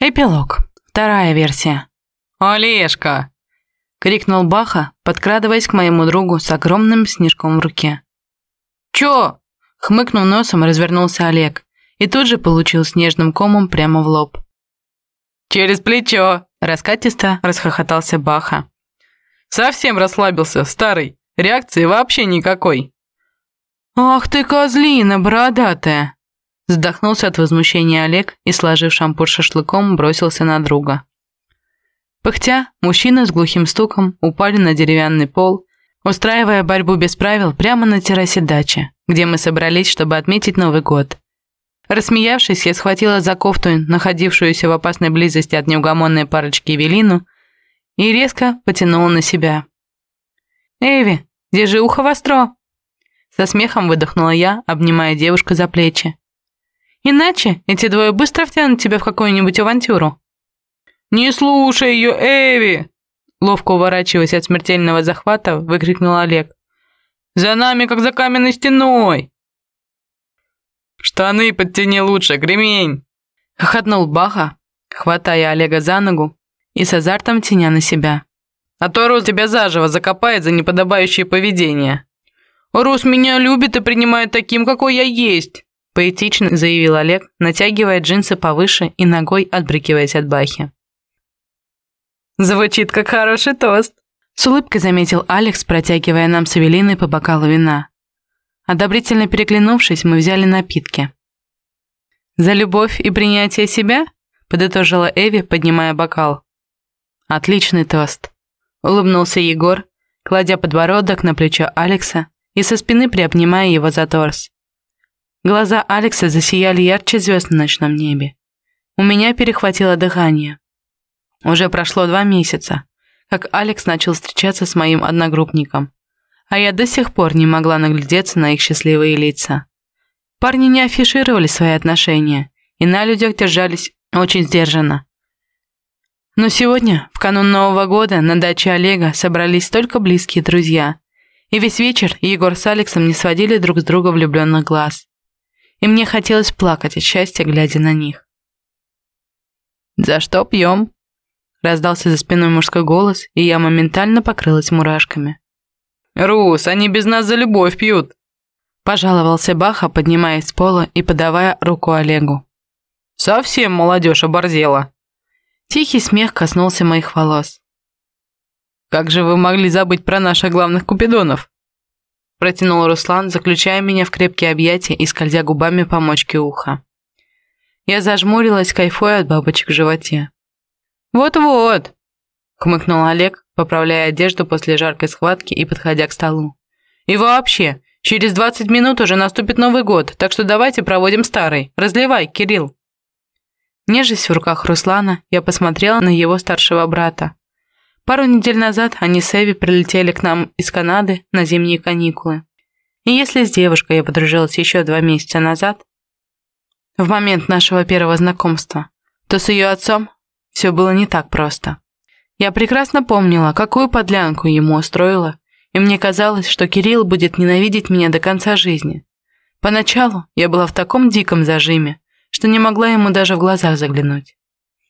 Эпилог. Вторая версия. «Олежка!» — крикнул Баха, подкрадываясь к моему другу с огромным снежком в руке. «Чё?» — хмыкнув носом, развернулся Олег и тут же получил снежным комом прямо в лоб. «Через плечо!» — раскатисто расхохотался Баха. «Совсем расслабился, старый. Реакции вообще никакой». «Ах ты козлина бородатая!» Задохнулся от возмущения Олег и, сложив шампур шашлыком, бросился на друга. Пыхтя, мужчины с глухим стуком упали на деревянный пол, устраивая борьбу без правил прямо на террасе дачи, где мы собрались, чтобы отметить Новый год. Рассмеявшись, я схватила за кофту, находившуюся в опасной близости от неугомонной парочки Эвелину, и резко потянула на себя. «Эви, держи ухо востро!» Со смехом выдохнула я, обнимая девушку за плечи. Иначе эти двое быстро втянут тебя в какую-нибудь авантюру». «Не слушай ее, Эви!» Ловко уворачиваясь от смертельного захвата, выкрикнул Олег. «За нами, как за каменной стеной!» «Штаны подтяни лучше, гремень!» Хохотнул Баха, хватая Олега за ногу и с азартом теня на себя. «А то Рус тебя заживо закопает за неподобающее поведение!» «Рус меня любит и принимает таким, какой я есть!» Поэтично заявил Олег, натягивая джинсы повыше и ногой отбрыкиваясь от Бахи. «Звучит как хороший тост», — с улыбкой заметил Алекс, протягивая нам с Эвелиной по бокалу вина. Одобрительно переглянувшись, мы взяли напитки. «За любовь и принятие себя?» — подытожила Эви, поднимая бокал. «Отличный тост», — улыбнулся Егор, кладя подбородок на плечо Алекса и со спины приобнимая его за торс. Глаза Алекса засияли ярче звезд на ночном небе. У меня перехватило дыхание. Уже прошло два месяца, как Алекс начал встречаться с моим одногруппником, а я до сих пор не могла наглядеться на их счастливые лица. Парни не афишировали свои отношения и на людях держались очень сдержанно. Но сегодня, в канун Нового года, на даче Олега собрались только близкие друзья, и весь вечер Егор с Алексом не сводили друг с друга влюбленных глаз и мне хотелось плакать от счастья, глядя на них. «За что пьем?» Раздался за спиной мужской голос, и я моментально покрылась мурашками. «Рус, они без нас за любовь пьют!» Пожаловался Баха, поднимаясь с пола и подавая руку Олегу. «Совсем молодежь оборзела!» Тихий смех коснулся моих волос. «Как же вы могли забыть про наших главных купидонов?» Протянул Руслан, заключая меня в крепкие объятия и скользя губами по мочке уха. Я зажмурилась, кайфуя от бабочек в животе. «Вот-вот!» — хмыкнул Олег, поправляя одежду после жаркой схватки и подходя к столу. «И вообще, через 20 минут уже наступит Новый год, так что давайте проводим старый. Разливай, Кирилл!» Нежесть в руках Руслана, я посмотрела на его старшего брата. Пару недель назад они с Эви прилетели к нам из Канады на зимние каникулы. И если с девушкой я подружилась еще два месяца назад, в момент нашего первого знакомства, то с ее отцом все было не так просто. Я прекрасно помнила, какую подлянку ему устроила, и мне казалось, что Кирилл будет ненавидеть меня до конца жизни. Поначалу я была в таком диком зажиме, что не могла ему даже в глазах заглянуть.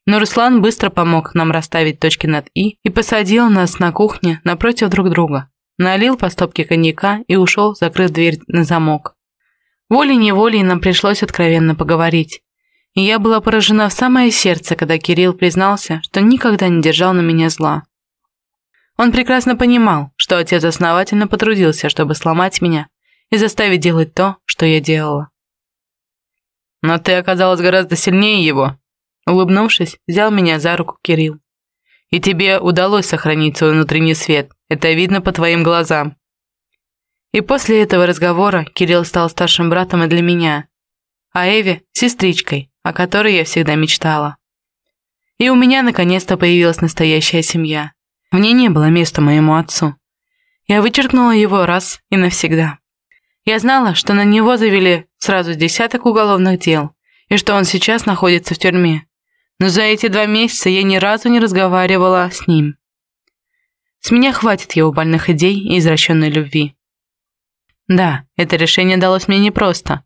Но Руслан быстро помог нам расставить точки над «и» и посадил нас на кухне напротив друг друга. Налил по стопке коньяка и ушел, закрыв дверь на замок. Волей-неволей нам пришлось откровенно поговорить. И я была поражена в самое сердце, когда Кирилл признался, что никогда не держал на меня зла. Он прекрасно понимал, что отец основательно потрудился, чтобы сломать меня и заставить делать то, что я делала. «Но ты оказалась гораздо сильнее его», Улыбнувшись, взял меня за руку Кирилл. «И тебе удалось сохранить свой внутренний свет. Это видно по твоим глазам». И после этого разговора Кирилл стал старшим братом и для меня, а Эви – сестричкой, о которой я всегда мечтала. И у меня наконец-то появилась настоящая семья. В ней не было места моему отцу. Я вычеркнула его раз и навсегда. Я знала, что на него завели сразу десяток уголовных дел, и что он сейчас находится в тюрьме но за эти два месяца я ни разу не разговаривала с ним. С меня хватит его больных идей и извращенной любви. Да, это решение далось мне непросто.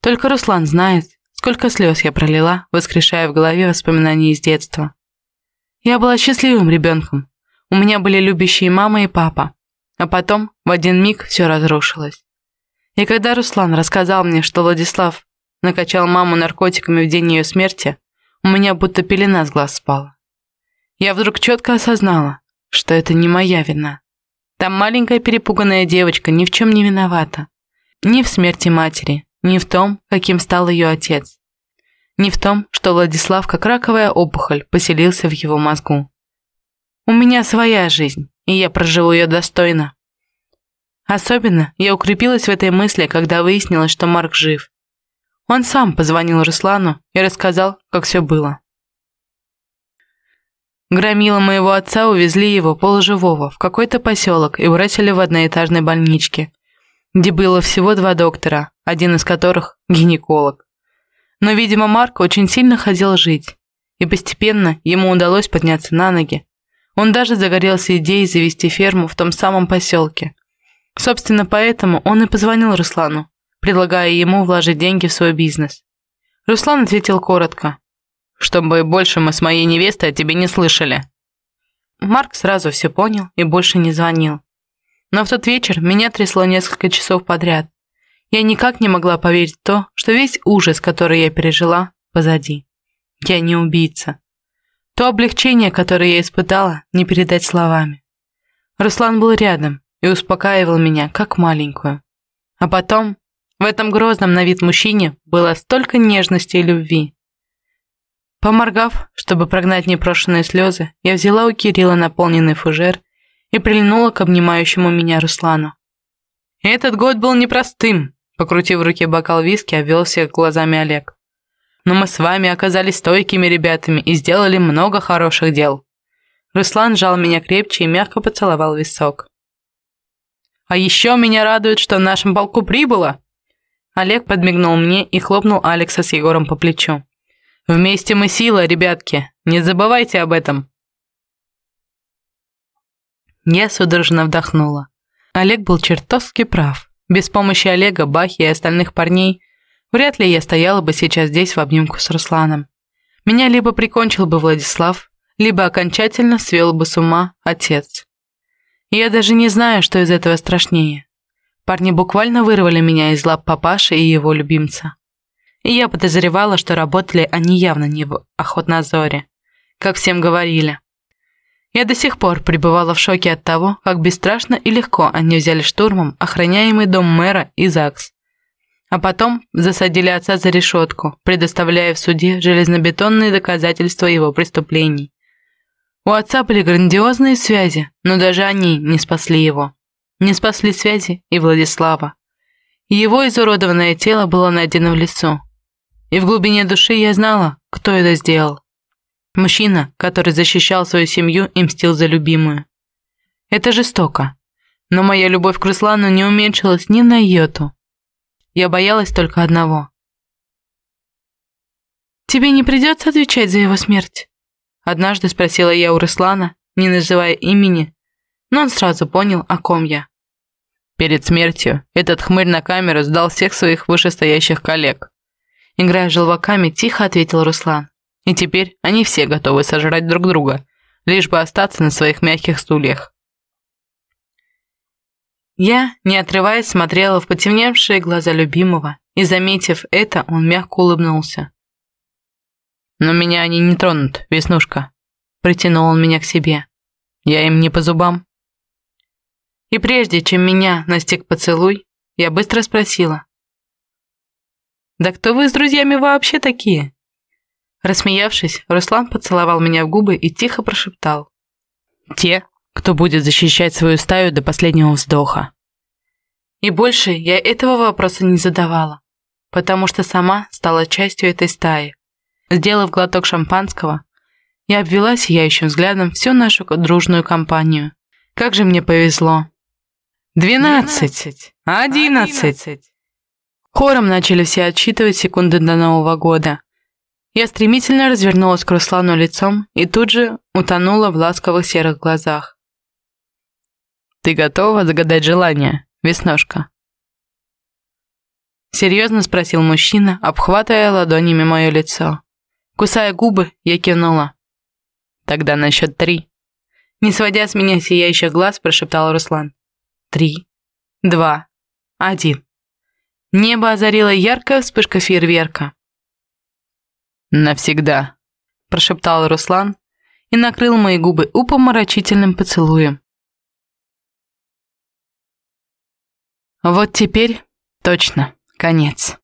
Только Руслан знает, сколько слез я пролила, воскрешая в голове воспоминания из детства. Я была счастливым ребенком. У меня были любящие мама и папа. А потом в один миг все разрушилось. И когда Руслан рассказал мне, что Владислав накачал маму наркотиками в день ее смерти, у меня будто пелена с глаз спала. Я вдруг четко осознала, что это не моя вина. Там маленькая перепуганная девочка ни в чем не виновата. Ни в смерти матери, ни в том, каким стал ее отец. Ни в том, что Владислав, как раковая опухоль, поселился в его мозгу. У меня своя жизнь, и я проживу ее достойно. Особенно я укрепилась в этой мысли, когда выяснилось, что Марк жив. Он сам позвонил Руслану и рассказал, как все было. Громила моего отца увезли его полуживого в какой-то поселок и бросили в одноэтажной больничке, где было всего два доктора, один из которых – гинеколог. Но, видимо, Марк очень сильно хотел жить, и постепенно ему удалось подняться на ноги. Он даже загорелся идеей завести ферму в том самом поселке. Собственно, поэтому он и позвонил Руслану, предлагая ему вложить деньги в свой бизнес. Руслан ответил коротко, чтобы больше мы с моей невестой о тебе не слышали». Марк сразу все понял и больше не звонил. Но в тот вечер меня трясло несколько часов подряд. Я никак не могла поверить в то, что весь ужас, который я пережила, позади. Я не убийца. То облегчение, которое я испытала, не передать словами. Руслан был рядом и успокаивал меня, как маленькую. А потом, в этом грозном на вид мужчине было столько нежности и любви, Поморгав, чтобы прогнать непрошенные слезы, я взяла у Кирилла наполненный фужер и прильнула к обнимающему меня Руслану. «Этот год был непростым», — покрутив в руке бокал виски, обвел всех глазами Олег. «Но мы с вами оказались стойкими ребятами и сделали много хороших дел». Руслан сжал меня крепче и мягко поцеловал висок. «А еще меня радует, что в нашем полку прибыло!» Олег подмигнул мне и хлопнул Алекса с Егором по плечу. Вместе мы сила, ребятки. Не забывайте об этом. Я судорожно вдохнула. Олег был чертовски прав. Без помощи Олега, Бахи и остальных парней вряд ли я стояла бы сейчас здесь в обнимку с Русланом. Меня либо прикончил бы Владислав, либо окончательно свел бы с ума отец. Я даже не знаю, что из этого страшнее. Парни буквально вырвали меня из лап папаши и его любимца. И я подозревала, что работали они явно не в охотнадзоре, как всем говорили. Я до сих пор пребывала в шоке от того, как бесстрашно и легко они взяли штурмом охраняемый дом мэра и ЗАГС. А потом засадили отца за решетку, предоставляя в суде железнобетонные доказательства его преступлений. У отца были грандиозные связи, но даже они не спасли его. Не спасли связи и Владислава. Его изуродованное тело было найдено в лесу, и в глубине души я знала, кто это сделал. Мужчина, который защищал свою семью и мстил за любимую. Это жестоко. Но моя любовь к Руслану не уменьшилась ни на йоту. Я боялась только одного. «Тебе не придется отвечать за его смерть?» Однажды спросила я у Руслана, не называя имени, но он сразу понял, о ком я. Перед смертью этот хмырь на камеру сдал всех своих вышестоящих коллег. Играя желваками, тихо ответил Руслан. И теперь они все готовы сожрать друг друга, лишь бы остаться на своих мягких стульях. Я, не отрываясь, смотрела в потемневшие глаза любимого, и, заметив это, он мягко улыбнулся. «Но меня они не тронут, Веснушка», — притянул он меня к себе. «Я им не по зубам». И прежде, чем меня настиг поцелуй, я быстро спросила. «Да кто вы с друзьями вообще такие?» Рассмеявшись, Руслан поцеловал меня в губы и тихо прошептал. «Те, кто будет защищать свою стаю до последнего вздоха». И больше я этого вопроса не задавала, потому что сама стала частью этой стаи. Сделав глоток шампанского, я обвела сияющим взглядом всю нашу дружную компанию. Как же мне повезло. «Двенадцать! Одиннадцать!» Хором начали все отсчитывать секунды до Нового года. Я стремительно развернулась к Руслану лицом и тут же утонула в ласковых серых глазах. «Ты готова загадать желание, Веснушка?» Серьезно спросил мужчина, обхватывая ладонями мое лицо. Кусая губы, я кивнула. Тогда на счет три. Не сводя с меня сияющих глаз, прошептал Руслан. Три, два, один. Небо озарила яркая вспышка фейерверка. «Навсегда», – прошептал Руслан и накрыл мои губы упоморочительным поцелуем. Вот теперь точно конец.